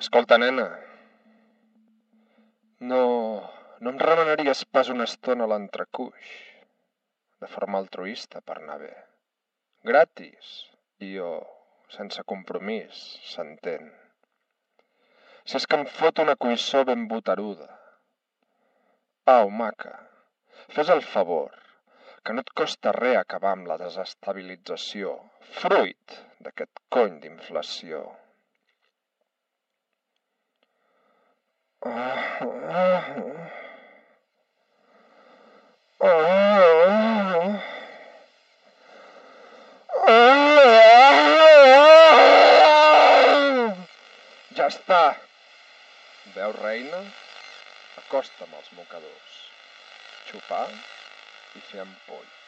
Escolta, nena. No... no em remenaries pas una estona a l'entrecuix? De forma altruista, per anar bé. Gratis. I jo, sense compromís, s'entén. Si és que em fot una cuissó ben boteruda. Au, maca, fes el favor, que no et costa res acabar amb la desestabilització, fruit d'aquest cony d'inflació. Ja està. Veus, reina? Acosta'm als mocadors. Xupar i fer ampoll.